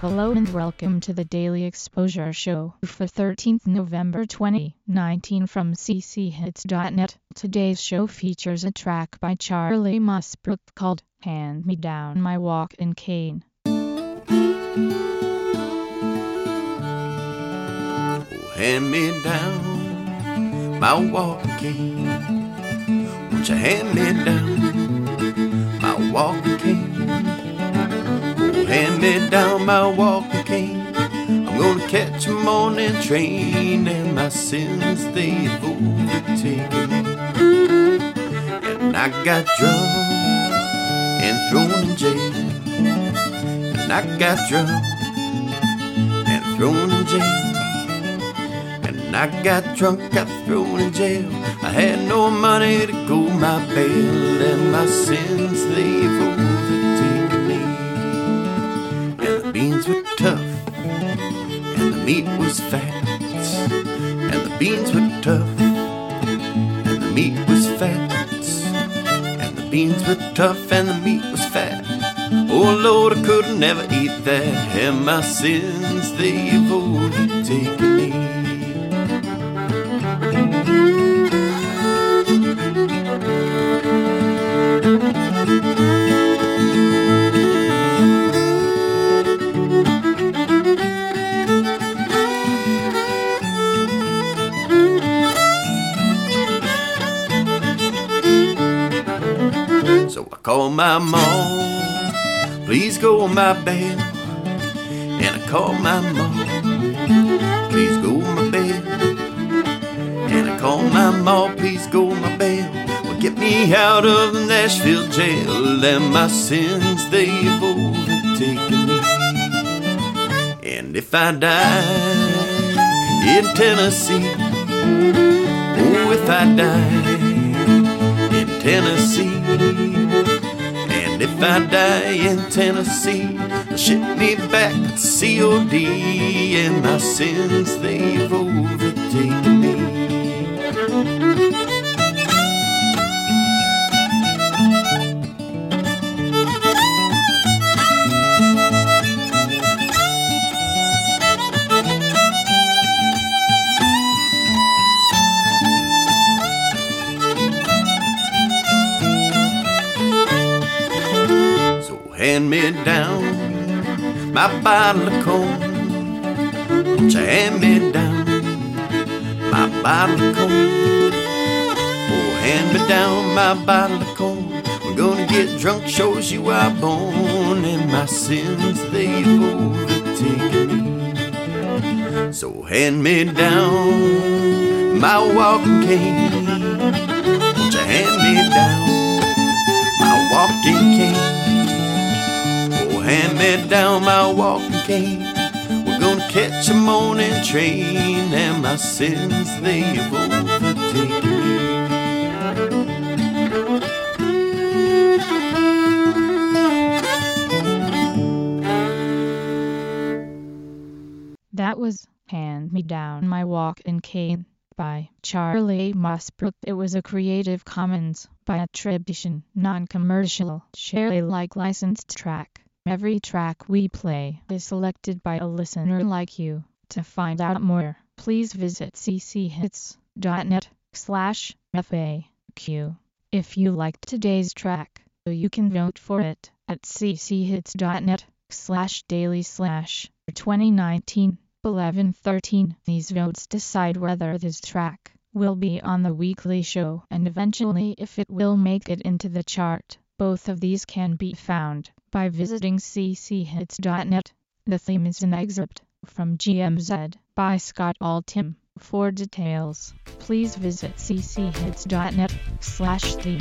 Hello and welcome to the Daily Exposure Show for 13th November 2019 from cchits.net. Today's show features a track by Charlie Musbrook called Hand Me Down My Walking Cane. Oh, hand me down my walking cane. Won't you hand me down my walking cane? Hand me down my walking cane. I'm gonna catch a morning train, and my sins they've overtaken. And I got drunk and thrown in jail. And I got drunk and thrown in jail. And I got drunk, got thrown in jail. I had no money to go my bail, and my sins they've overtaken the beans were tough, and the meat was fat. And the beans were tough, and the meat was fat. And the beans were tough, and the meat was fat. Oh Lord, I could never eat that, and my sins they've overtaken So I called my mom, please go my bail. And I called my mom, please go my bail. And I called my mom, please go my bail. Well, get me out of the Nashville jail, and my sins they've overtaken me. And if I die in Tennessee, oh, if I die in Tennessee. If I die in Tennessee, ship me back to COD, and my sins they've overtaken me down my bottle of corn. Won't hand me down my bottle of corn? Oh, hand me down my bottle of corn. We're gonna get drunk, shows you are born, and my sins they've overtaken me. So hand me down my walking cane. Won't you hand me down my walking cane? Me down my walking cane. We're gonna catch a morning train, and my sins they've overtaken me. That was Hand Me Down My Walk Walking Cane by Charlie Musbrook. It was a Creative Commons by attribution, non-commercial, share Alike licensed track. Every track we play is selected by a listener like you. To find out more, please visit cchits.net slash FAQ. If you liked today's track, you can vote for it at cchits.net slash daily slash 2019 1113. These votes decide whether this track will be on the weekly show and eventually if it will make it into the chart. Both of these can be found by visiting cchits.net. The theme is an excerpt from GMZ by Scott Altham. For details, please visit cchits.net slash theme.